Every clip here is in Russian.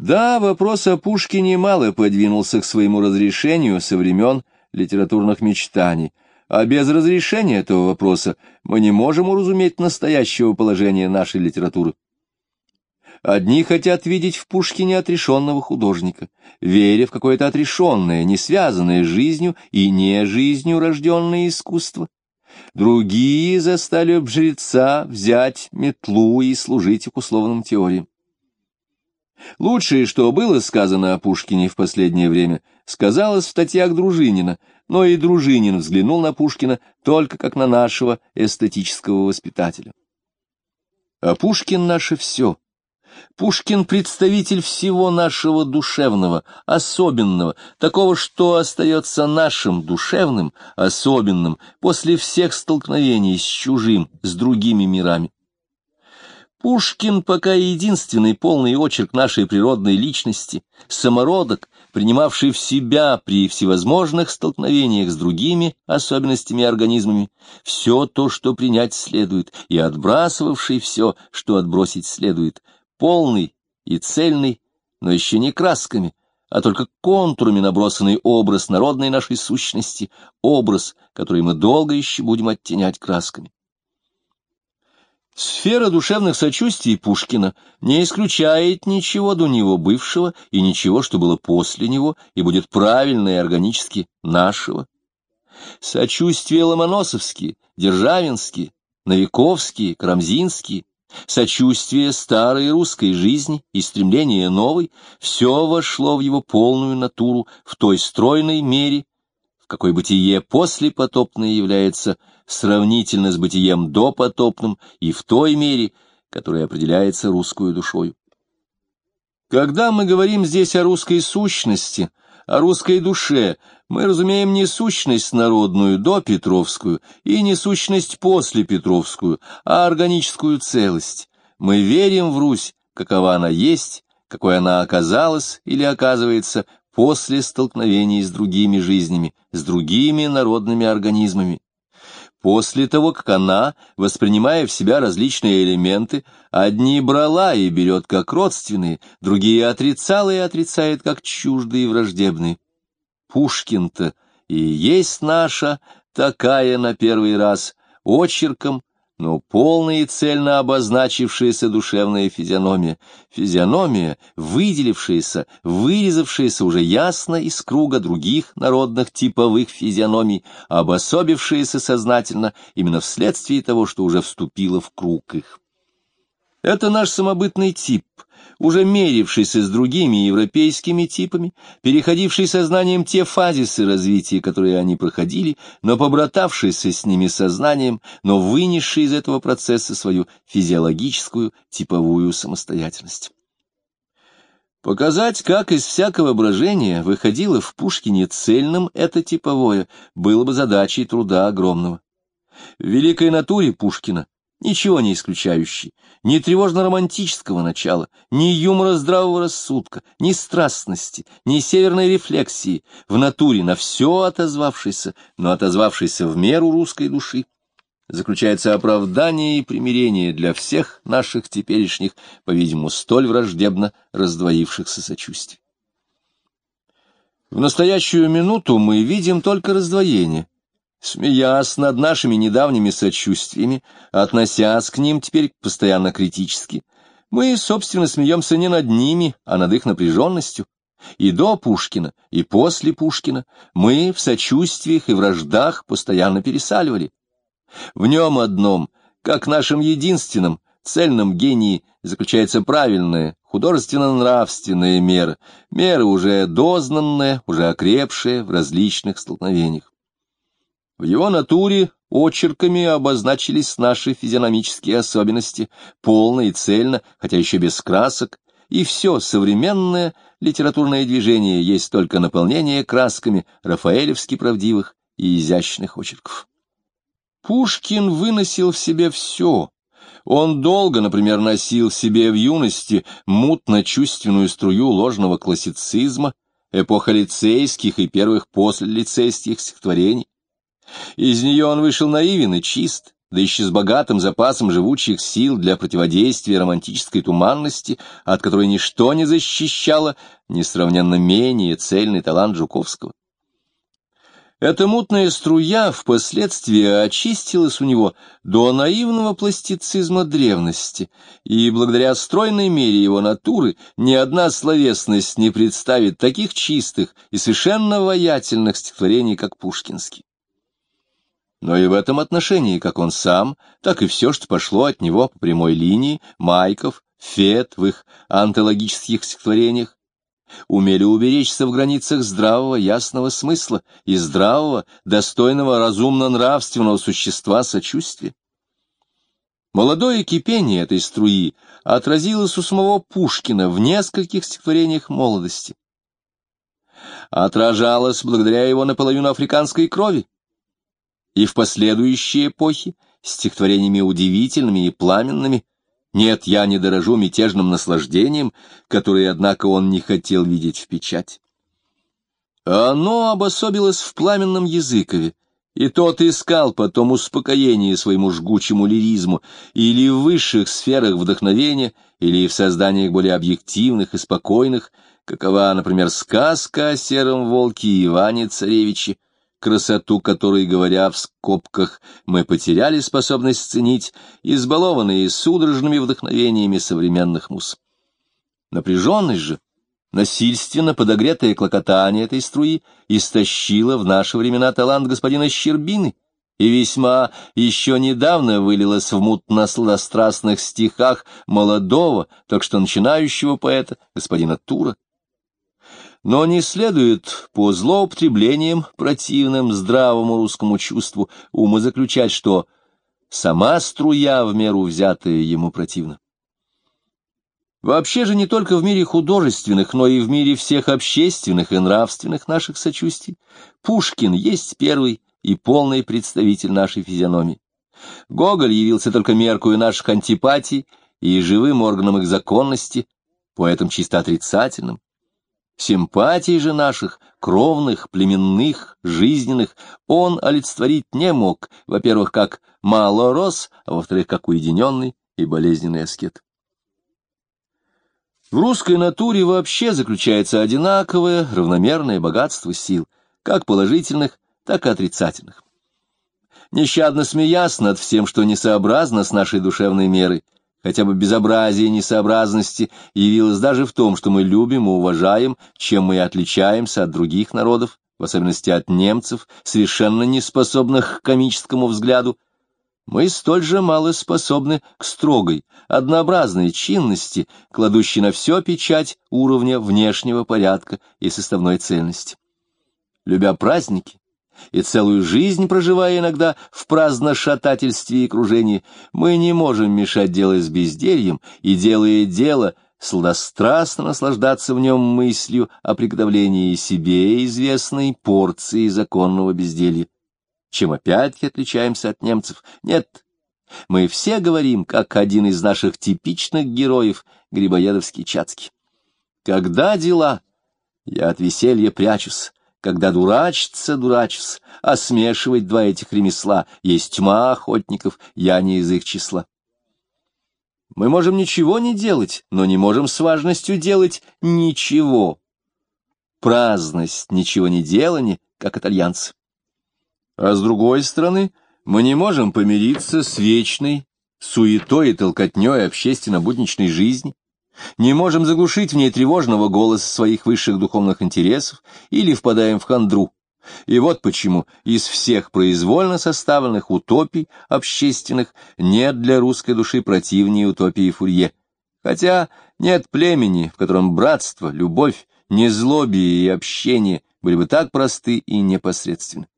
Да, вопрос о Пушкине мало подвинулся к своему разрешению со времен литературных мечтаний, а без разрешения этого вопроса мы не можем уразуметь настоящего положения нашей литературы. Одни хотят видеть в Пушкине отрешенного художника, веря в какое-то отрешенное, не связанное с жизнью и не жизнью рожденное искусство. Другие застали б жреца взять метлу и служить их условным теориям. Лучшее, что было сказано о Пушкине в последнее время, сказалось в статьях Дружинина, но и Дружинин взглянул на Пушкина только как на нашего эстетического воспитателя. А Пушкин — наше все. Пушкин — представитель всего нашего душевного, особенного, такого, что остается нашим душевным, особенным, после всех столкновений с чужим, с другими мирами. Пушкин пока единственный полный очерк нашей природной личности, самородок, принимавший в себя при всевозможных столкновениях с другими особенностями организмами все то, что принять следует, и отбрасывавший все, что отбросить следует, полный и цельный, но еще не красками, а только контурами набросанный образ народной нашей сущности, образ, который мы долго еще будем оттенять красками. Сфера душевных сочувствий Пушкина не исключает ничего до него бывшего и ничего, что было после него, и будет правильно и органически нашего. Сочувствия ломоносовские, державинские, новиковские, карамзинские, сочувствие старой русской жизни и стремление новой, все вошло в его полную натуру в той стройной мере, какой бытие послепотопное является сравнительно с бытием допотопным и в той мере, которая определяется русскую душою. Когда мы говорим здесь о русской сущности, о русской душе, мы разумеем не сущность народную до Петровскую и не сущность после Петровскую, а органическую целость. Мы верим в Русь, какова она есть, какой она оказалась или оказывается после столкновений с другими жизнями, с другими народными организмами. После того, как она, воспринимая в себя различные элементы, одни брала и берет как родственные, другие отрицала и отрицает как чуждые и враждебные. Пушкин-то и есть наша, такая на первый раз, очерком но полная и цельно обозначившаяся душевная физиономия, физиономия, выделившаяся, вырезавшаяся уже ясно из круга других народных типовых физиономий, обособившаяся сознательно именно вследствие того, что уже вступила в круг их. Это наш самобытный тип, уже мерившийся с другими европейскими типами, переходивший сознанием те фазисы развития, которые они проходили, но побратавшийся с ними сознанием, но вынесший из этого процесса свою физиологическую типовую самостоятельность. Показать, как из всякого брожения выходило в Пушкине цельным это типовое, было бы задачей труда огромного. В великой натуре Пушкина ничего не исключающий, ни тревожно-романтического начала, ни юмора здравого рассудка, ни страстности, ни северной рефлексии, в натуре на все отозвавшийся, но отозвавшийся в меру русской души, заключается оправдание и примирение для всех наших теперешних, по-видимому, столь враждебно раздвоившихся сочувствий. В настоящую минуту мы видим только раздвоение, Смеясь над нашими недавними сочувствиями, относясь к ним теперь постоянно критически, мы, собственно, смеемся не над ними, а над их напряженностью. И до Пушкина, и после Пушкина мы в сочувствиях и враждах постоянно пересаливали. В нем одном, как нашем единственном, цельном гении, заключается правильная, художественно-нравственная мера, мера уже дознанная, уже окрепшая в различных столкновениях. В его натуре очерками обозначились наши физиономические особенности, полно и цельно, хотя еще без красок, и все современное литературное движение есть только наполнение красками рафаэлевски правдивых и изящных очерков. Пушкин выносил в себе все. Он долго, например, носил в себе в юности мутно-чувственную струю ложного классицизма, эпоха лицейских и первых послелицейских стихотворений. Из нее он вышел наивен и чист, да еще с богатым запасом живучих сил для противодействия романтической туманности, от которой ничто не защищало несравненно менее цельный талант Жуковского. Эта мутная струя впоследствии очистилась у него до наивного пластицизма древности, и благодаря стройной мере его натуры ни одна словесность не представит таких чистых и совершенно воятельных стихотворений, как Пушкинский. Но и в этом отношении, как он сам, так и все, что пошло от него по прямой линии, Майков, Фет в их антологических стихотворениях, умели уберечься в границах здравого, ясного смысла и здравого, достойного, разумно-нравственного существа сочувствия. Молодое кипение этой струи отразилось у самого Пушкина в нескольких стихотворениях молодости. Отражалось благодаря его наполовину африканской крови. И в последующие эпохи стихотворениями удивительными и пламенными, нет, я не дорожу мятежным наслаждением, которое, однако, он не хотел видеть в печать. Оно обособилось в пламенном языкове, и тот искал потом успокоение своему жгучему лиризму или в высших сферах вдохновения, или в созданиях более объективных и спокойных, какова, например, сказка о сером волке Иване Царевиче, красоту которой, говоря в скобках, мы потеряли способность ценить, избалованные судорожными вдохновениями современных муз. Напряженность же, насильственно подогретое клокотание этой струи истощило в наши времена талант господина Щербины и весьма еще недавно вылилось в мутно-сладострастных стихах молодого, так что начинающего поэта, господина Тура но не следует по злоупотреблениям, противным здравому русскому чувству, ума заключать, что сама струя в меру взятая ему противна. Вообще же не только в мире художественных, но и в мире всех общественных и нравственных наших сочувствий Пушкин есть первый и полный представитель нашей физиономии. Гоголь явился только меркою наших антипатий и живым органом их законности, поэтом чисто отрицательным. Симпатий же наших, кровных, племенных, жизненных, он олицетворить не мог, во-первых, как малорос, а во-вторых, как уединенный и болезненный аскет. В русской натуре вообще заключается одинаковое, равномерное богатство сил, как положительных, так и отрицательных. Нещадно смеясь над всем, что несообразно с нашей душевной мерой, хотя бы безобразие несообразности явилось даже в том, что мы любим и уважаем, чем мы отличаемся от других народов, в особенности от немцев, совершенно неспособных к комическому взгляду, мы столь же мало способны к строгой, однообразной чинности, кладущей на все печать уровня внешнего порядка и составной цельности. Любя праздники, и целую жизнь проживая иногда в праздно-шатательстве и кружении, мы не можем мешать делать с бездельем и, делая дело, сладострастно наслаждаться в нем мыслью о приготовлении себе известной порции законного безделья. Чем опять-таки отличаемся от немцев? Нет, мы все говорим, как один из наших типичных героев, Грибоедовский Чацкий. Когда дела? Я от веселья прячусь, когда дурачится, дурачится, а смешивать два этих ремесла есть тьма охотников, я не из их числа. Мы можем ничего не делать, но не можем с важностью делать ничего. Праздность, ничего не делание, как итальянцы. А с другой стороны, мы не можем помириться с вечной суетой и толкотней общественно-будничной жизни, не можем заглушить в ней тревожного голоса своих высших духовных интересов или впадаем в хандру. И вот почему из всех произвольно составленных утопий общественных нет для русской души противнее утопии Фурье. Хотя нет племени, в котором братство, любовь, незлобие и общение были бы так просты и непосредственны.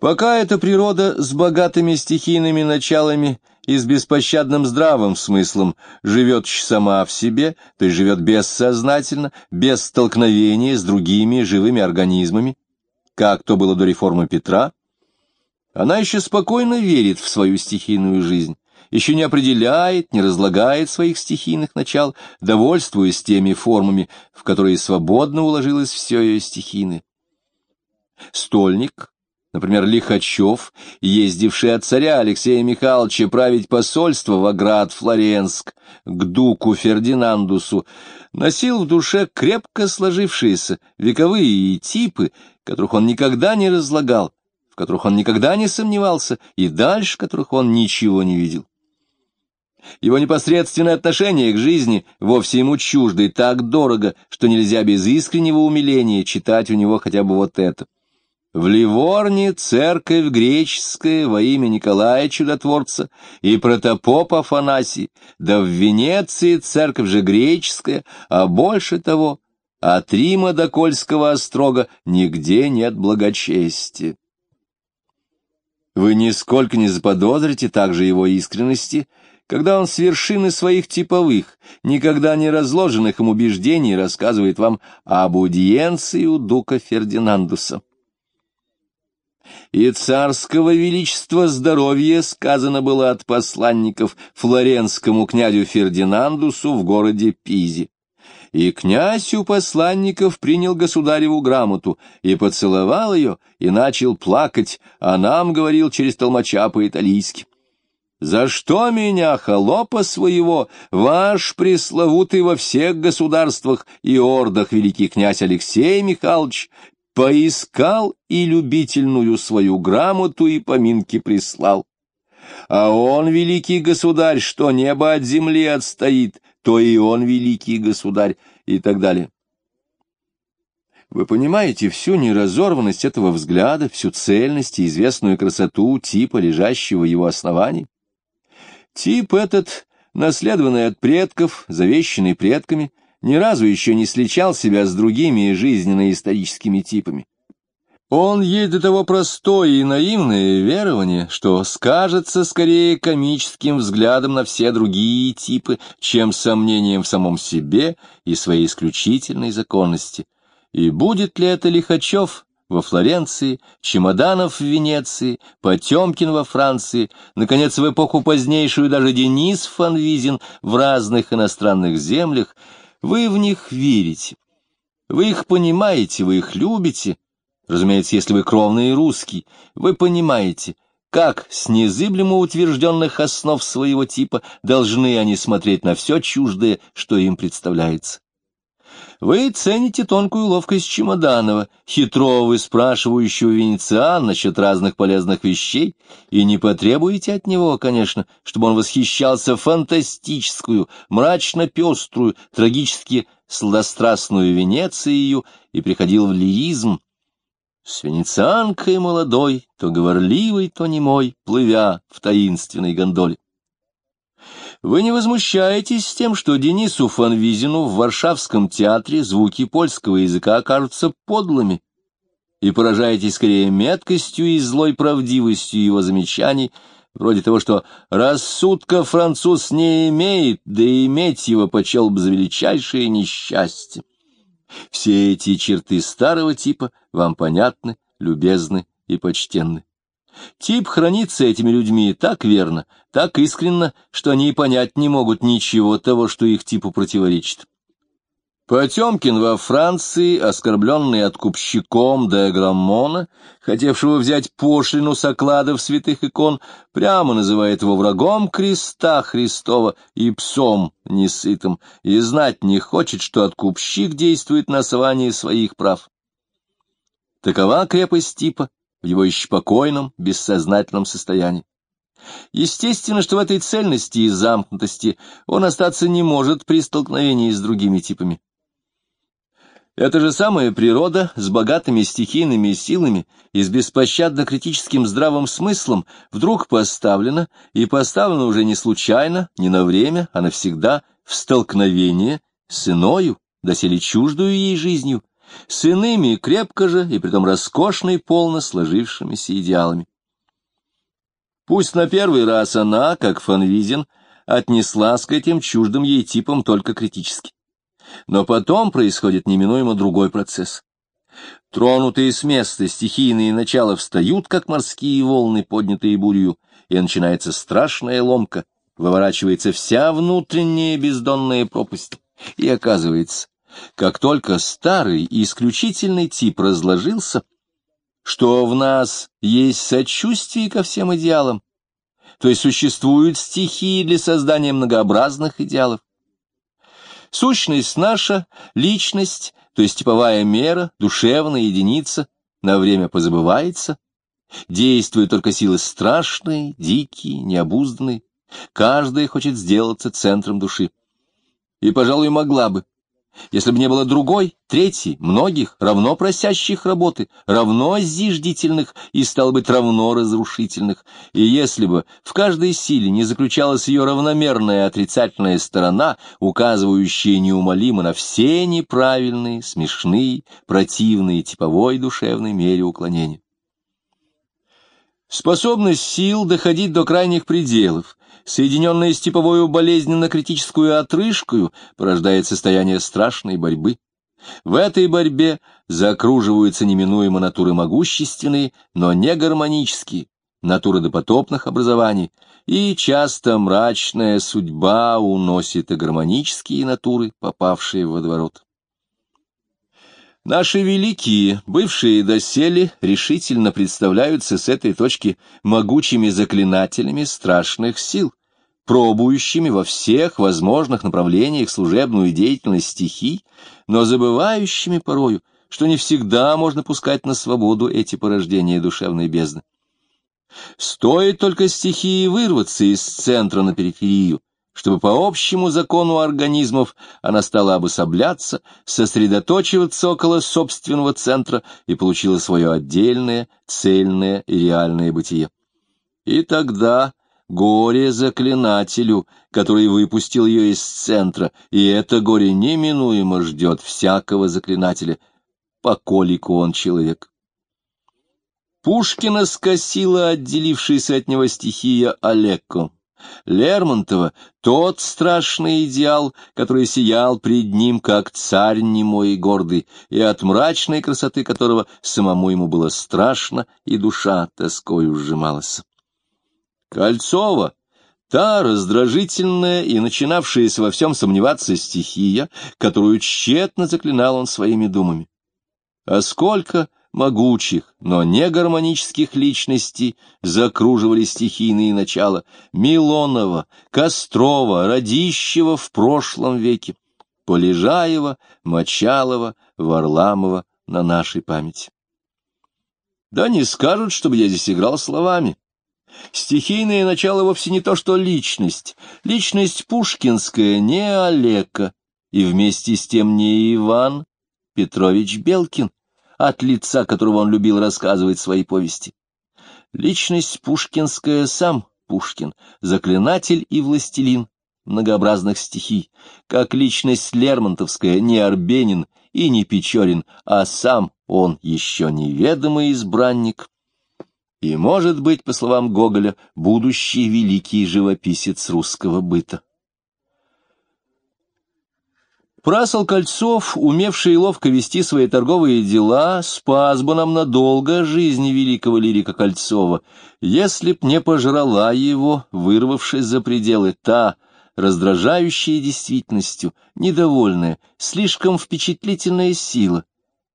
Пока эта природа с богатыми стихийными началами и с беспощадным здравым смыслом живет сама в себе, то есть живет бессознательно, без столкновения с другими живыми организмами, как то было до реформы Петра, она еще спокойно верит в свою стихийную жизнь, еще не определяет, не разлагает своих стихийных начал, довольствуясь теми формами, в которые свободно уложилось все ее стихийное. Стольник Например, Лихачев, ездивший от царя Алексея Михайловича править посольство в Аград Флоренск к дуку Фердинандусу, носил в душе крепко сложившиеся вековые типы, которых он никогда не разлагал, в которых он никогда не сомневался и дальше которых он ничего не видел. Его непосредственное отношение к жизни вовсе ему чуждо и так дорого, что нельзя без искреннего умиления читать у него хотя бы вот это. В Ливорне церковь греческая во имя Николая Чудотворца и протопоп Афанасий, да в Венеции церковь же греческая, а больше того, от Рима до Кольского острога нигде нет благочестия. Вы нисколько не заподозрите также его искренности, когда он с вершины своих типовых, никогда не разложенных им убеждений рассказывает вам об аудиенции у дука Фердинандуса. И царского величества здоровья сказано было от посланников флоренскому князю Фердинандусу в городе Пизе. И князь у посланников принял государеву грамоту и поцеловал ее, и начал плакать, а нам говорил через толмача по-италийски. «За что меня, холопа своего, ваш пресловутый во всех государствах и ордах великий князь Алексей Михайлович поискал и любительную свою грамоту и поминки прислал. А он, великий государь, что небо от земли отстоит, то и он великий государь, и так далее. Вы понимаете всю неразорванность этого взгляда, всю цельность и известную красоту типа, лежащего в его основании? Тип этот, наследованный от предков, завещанный предками, ни разу еще не сличал себя с другими жизненно-историческими типами. Он есть до того простое и наивное верование, что скажется скорее комическим взглядом на все другие типы, чем сомнением в самом себе и своей исключительной законности. И будет ли это Лихачев во Флоренции, Чемоданов в Венеции, Потемкин во Франции, наконец, в эпоху позднейшую даже Денис Фанвизин в разных иностранных землях, вы в них верите. Вы их понимаете, вы их любите. Разумеется, если вы кровный русский, вы понимаете, как с незыблемо утвержденных основ своего типа должны они смотреть на все чуждое, что им представляется. Вы цените тонкую ловкость Чемоданова, хитро выспрашивающего венециан насчет разных полезных вещей, и не потребуете от него, конечно, чтобы он восхищался фантастическую, мрачно-пеструю, трагически сладострастную Венецией и приходил в лиизм, с венецианкой молодой, то говорливой, то немой, плывя в таинственной гондоле. Вы не возмущаетесь тем, что Денису Фанвизину в Варшавском театре звуки польского языка окажутся подлыми, и поражаетесь скорее меткостью и злой правдивостью его замечаний, вроде того, что рассудка француз не имеет, да и иметь его почел бы за величайшее несчастье. Все эти черты старого типа вам понятны, любезны и почтенны. Тип хранится этими людьми так верно, так искренно, что они и понять не могут ничего того, что их типу противоречит. Потемкин во Франции, оскорбленный откупщиком де Граммона, хотевшего взять пошлину с окладов святых икон, прямо называет его врагом креста Христова и псом несытым, и знать не хочет, что откупщик действует на основании своих прав. Такова крепость типа, в его еще спокойном, бессознательном состоянии. Естественно, что в этой цельности и замкнутости он остаться не может при столкновении с другими типами. Эта же самая природа с богатыми стихийными силами и с беспощадно критическим здравым смыслом вдруг поставлена, и поставлена уже не случайно, не на время, а навсегда, в столкновение с иною, доселе чуждую ей жизнью, с иными крепко же и притом роскошно и полно сложившимися идеалами. Пусть на первый раз она, как Фанвизин, отнеслась к этим чуждым ей типам только критически. Но потом происходит неминуемо другой процесс. Тронутые с места стихийные начала встают, как морские волны, поднятые бурью, и начинается страшная ломка, выворачивается вся внутренняя бездонная пропасть. И оказывается, как только старый и исключительный тип разложился, что в нас есть сочувствие ко всем идеалам, то есть существуют стихии для создания многообразных идеалов. Сущность наша, личность, то есть типовая мера, душевная единица, на время позабывается, действуют только силы страшные, дикие, необузданные, каждая хочет сделаться центром души. И, пожалуй, могла бы, если бы не было другой, третьей, многих, равно просящих работы, равно зиждительных и, стало быть, равно разрушительных, и если бы в каждой силе не заключалась ее равномерная отрицательная сторона, указывающая неумолимо на все неправильные, смешные, противные типовой душевной мере уклонения. Способность сил доходить до крайних пределов, соединенная с типовой болезненно-критическую отрыжкою, порождает состояние страшной борьбы. В этой борьбе закруживаются неминуемо натуры могущественные, но не гармонические, натуры допотопных образований, и часто мрачная судьба уносит и гармонические натуры, попавшие в водоворот. Наши великие, бывшие доселе, решительно представляются с этой точки могучими заклинателями страшных сил, пробующими во всех возможных направлениях служебную деятельность стихий, но забывающими порою, что не всегда можно пускать на свободу эти порождения душевной бездны. Стоит только стихии вырваться из центра на периферию, чтобы по общему закону организмов она стала обособляться, сосредоточиваться около собственного центра и получила свое отдельное, цельное и реальное бытие. И тогда горе заклинателю, который выпустил ее из центра, и это горе неминуемо ждет всякого заклинателя, поколику он человек. Пушкина скосила отделившаяся от него стихия Олекко. Лермонтова — тот страшный идеал, который сиял пред ним, как царь немой и гордый, и от мрачной красоты которого самому ему было страшно, и душа тоскою сжималась. Кольцова — та раздражительная и начинавшаяся во всем сомневаться стихия, которую тщетно заклинал он своими думами. А сколько могучих, но не гармонических личностей закруживали стихийные начала Милонова, Кострова, Радищева в прошлом веке, Полежаева, Мочалова, Варламова на нашей памяти. Да не скажут, чтобы я здесь играл словами. Стихийное начало вовсе не то, что личность. Личность пушкинская, не Олега, и вместе с тем не Иван Петрович Белкин, от лица которого он любил рассказывать свои повести. Личность пушкинская сам Пушкин, заклинатель и властелин многообразных стихий, как личность Лермонтовская не Арбенин и не Печорин, а сам он еще неведомый избранник, и, может быть, по словам Гоголя, будущий великий живописец русского быта. Прасол Кольцов, умевший ловко вести свои торговые дела, спас бы нам надолго жизни великого лирика Кольцова, если б не пожрала его, вырвавшись за пределы, та, раздражающая действительностью, недовольная, слишком впечатлительная сила,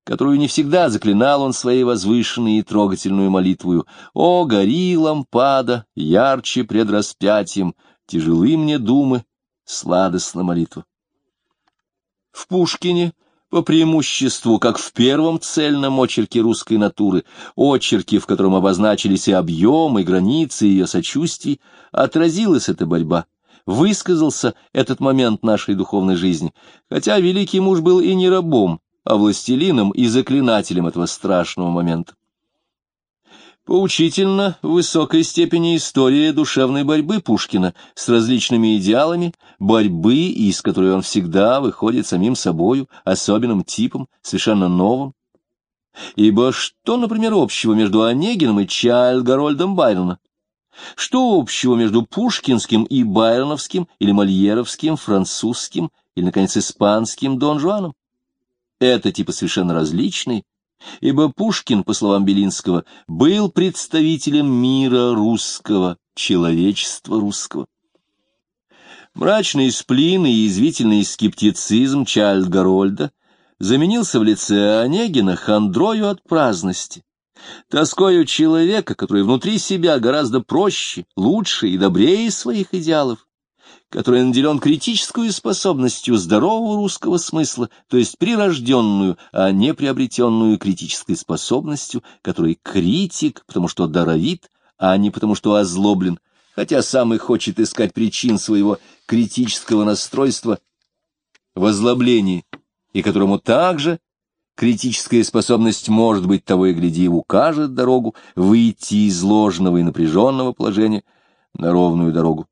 которую не всегда заклинал он своей возвышенной и трогательную молитвою «О, гори, лампада, ярче пред распятием, тяжелы мне думы, сладостна молитва». В Пушкине, по преимуществу, как в первом цельном очерке русской натуры, очерке, в котором обозначились и объемы, и границы ее сочувствий, отразилась эта борьба, высказался этот момент нашей духовной жизни, хотя великий муж был и не рабом, а властелином и заклинателем этого страшного момента. Поучительно в высокой степени история душевной борьбы Пушкина с различными идеалами, борьбы, из которой он всегда выходит самим собою, особенным типом, совершенно новым. Ибо что, например, общего между Онегиным и Чайльд-Гарольдом Байрона? Что общего между пушкинским и байроновским или мольеровским, французским или, наконец, испанским Дон Жуаном? Это типы совершенно различные, ибо Пушкин, по словам Белинского, был представителем мира русского, человечества русского. Мрачный сплин и язвительный скептицизм Чайльд Гарольда заменился в лице Онегина хандрою от праздности, Тоскою человека, который внутри себя гораздо проще, лучше и добрее своих идеалов, который наделен критической способностью здорового русского смысла, то есть прирожденную, а не приобретенную критической способностью, который критик, потому что даровит, а не потому что озлоблен, хотя сам и хочет искать причин своего критического настройства в озлоблении, и которому также критическая способность, может быть, того и гляди, укажет дорогу выйти из ложного и напряженного положения на ровную дорогу.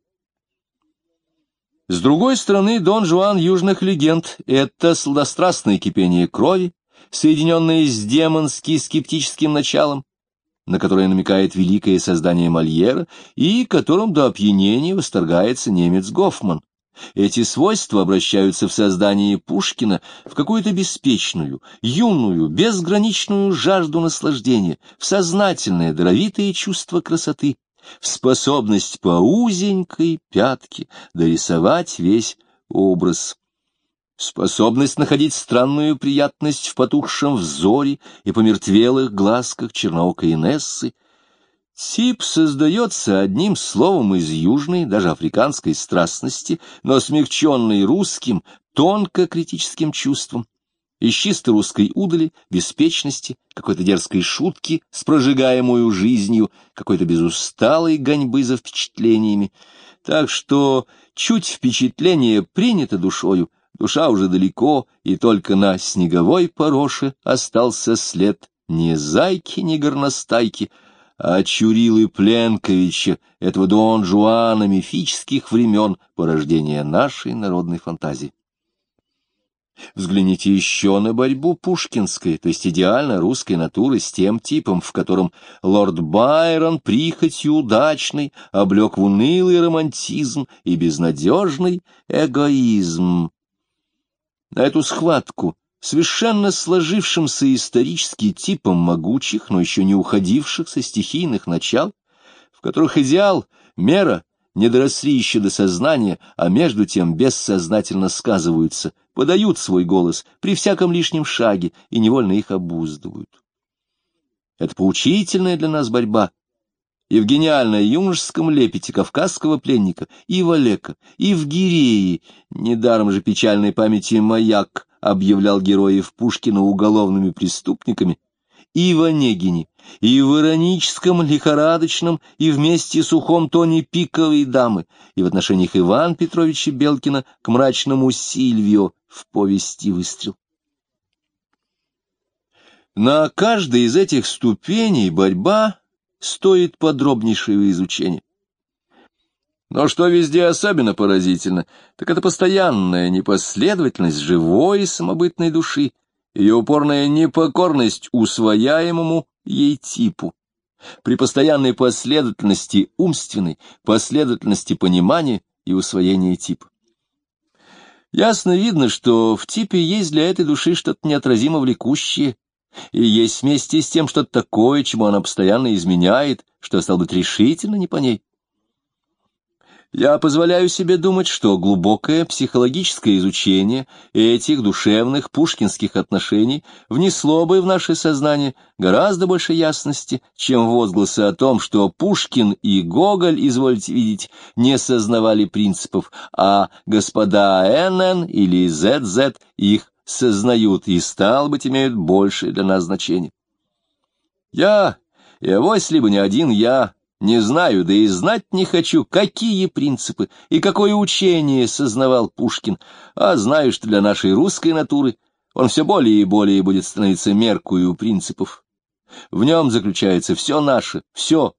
С другой стороны, Дон Жуан южных легенд — это сладострастное кипение крови, соединенное с демонски скептическим началом, на которое намекает великое создание Мольера и которым до опьянения восторгается немец Гофман. Эти свойства обращаются в создании Пушкина в какую-то беспечную, юную, безграничную жажду наслаждения, в сознательное, даровитое чувство красоты, в способность по узенькой пятке дорисовать весь образ. Способность находить странную приятность в потухшем взоре и помертвелых глазках черноокой Инессы. Тип создается одним словом из южной, даже африканской страстности, но смягченный русским, тонко критическим чувством, из чисто русской удали, беспечности, какой-то дерзкой шутки с прожигаемую жизнью, какой-то безусталой гоньбы за впечатлениями. Так что чуть впечатление принято душою, душа уже далеко, и только на снеговой пороше остался след не зайки, не горностайки, а Чурилы Пленковича, этого Дон Жуана мифических времен порождения нашей народной фантазии. Взгляните еще на борьбу пушкинской, то есть идеально русской натуры с тем типом, в котором лорд Байрон прихотью удачный облег в унылый романтизм и безнадежный эгоизм. На эту схватку совершенно сложившимся исторически типом могучих, но еще не уходивших со стихийных начал, в которых идеал, мера, не доросли еще до сознания, а между тем бессознательно сказываются, подают свой голос при всяком лишнем шаге и невольно их обуздывают. Это поучительная для нас борьба, и в гениальной юношеском лепете кавказского пленника, и в Олека, и в Гиреи, недаром же печальной памяти маяк объявлял героев Пушкина уголовными преступниками, и в Онегине, и в ироническом, лихорадочном, и вместе сухом тоне пиковой дамы, и в отношениях Ивана Петровича Белкина к мрачному Сильвио в повести «Выстрел». На каждой из этих ступеней борьба стоит подробнейшего изучения. Но что везде особенно поразительно, так это постоянная непоследовательность живой и самобытной души, ее упорная непокорность усвояемому ей типу. При постоянной последовательности умственной, последовательности понимания и усвоения типа. Ясно видно, что в типе есть для этой души что-то неотразимо влекущее, и есть вместе с тем что-то такое, чему она постоянно изменяет, что, стал быть, решительно не по ней. Я позволяю себе думать, что глубокое психологическое изучение этих душевных пушкинских отношений внесло бы в наше сознание гораздо больше ясности, чем возгласы о том, что Пушкин и Гоголь, извольте видеть, не сознавали принципов, а господа НН или ЗЗ их сознают и, стал быть, имеют большее для нас значение. Я, и авось либо не один я, не знаю, да и знать не хочу, какие принципы и какое учение сознавал Пушкин, а знаю, что для нашей русской натуры он все более и более будет становиться меркую принципов. В нем заключается все наше, все,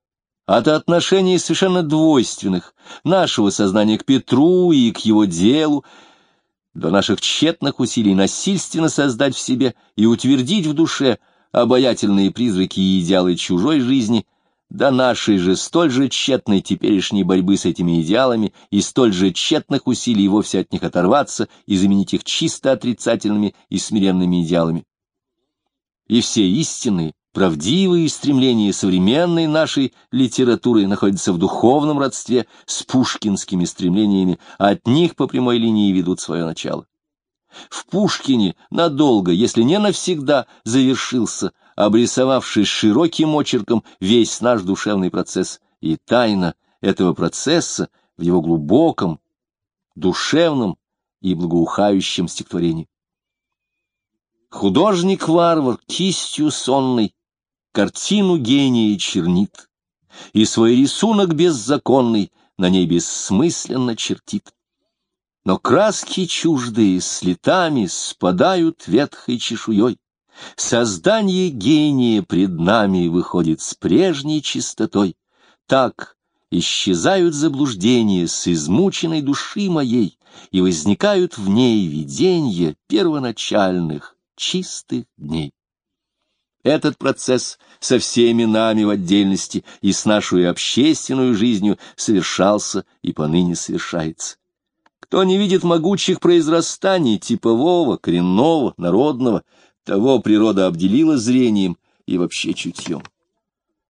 от отношений совершенно двойственных, нашего сознания к Петру и к его делу, до наших тщетных усилий насильственно создать в себе и утвердить в душе обаятельные призраки и идеалы чужой жизни — до нашей же столь же тщетной теперешней борьбы с этими идеалами и столь же тщетных усилий вовсе от них оторваться и заменить их чисто отрицательными и смиренными идеалами. И все истинные, правдивые стремления современной нашей литературы находятся в духовном родстве с пушкинскими стремлениями, а от них по прямой линии ведут свое начало. В Пушкине надолго, если не навсегда, завершился обрисовавший широким очерком весь наш душевный процесс, и тайна этого процесса в его глубоком, душевном и благоухающем стихотворении. Художник-варвар кистью сонной картину гения чернит, и свой рисунок беззаконный на ней бессмысленно чертит. Но краски чуждые с летами спадают ветхой чешуей. Создание гения пред нами выходит с прежней чистотой. Так исчезают заблуждения с измученной души моей, и возникают в ней видения первоначальных чистых дней. Этот процесс со всеми нами в отдельности и с нашей общественной жизнью совершался и поныне совершается. Кто не видит могучих произрастаний типового, коренного, народного, того природа обделила зрением и вообще чутьем.